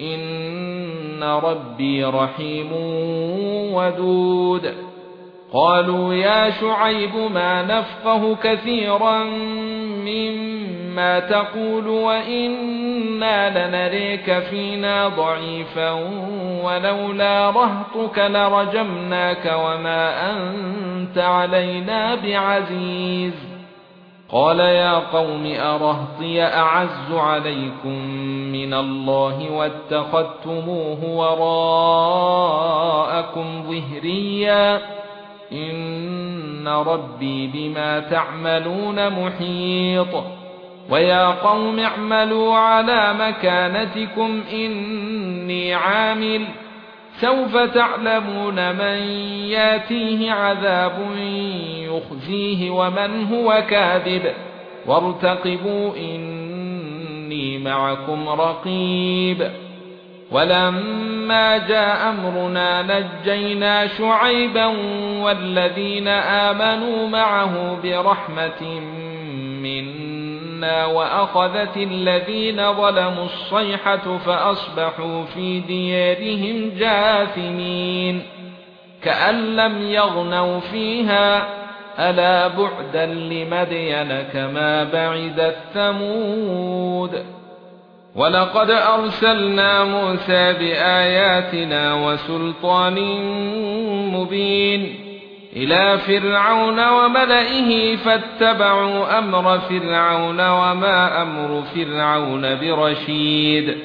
ان ربي رحيم ودود. قالوا يا شعيب ما نفقه كثيرا مما تقول وإنا لنريك فينا ضعيفا ولولا رهطك لرجمناك وما أنت علينا بعزيز. قال يا قوم أرهطي أعز عليكم من الله واتخذتموه وراءكم ظهريا. إن ربي بما تعملون محيط. ويا قوم اعملوا على مكانتكم إني عامل. سوف تعلمون من ياتيه عذاب يخزيه ومن هو كاذب. وارتقبوا إني معكم رقيب. ولما جاء أمرنا نجينا شعيبا والذين آمنوا معه برحمة منا. وأخذت الذين ظلموا الصيحة فأصبحوا في ديارهم جاثمين. كأن لم يغنوا فيها ألا بعدا لمدين كما بعد الثمود ولقد أرسلنا موسى بآياتنا وسلطان مبين. إلى فرعون وملئه فاتبعوا أمر فرعون وما أمر فرعون برشيد.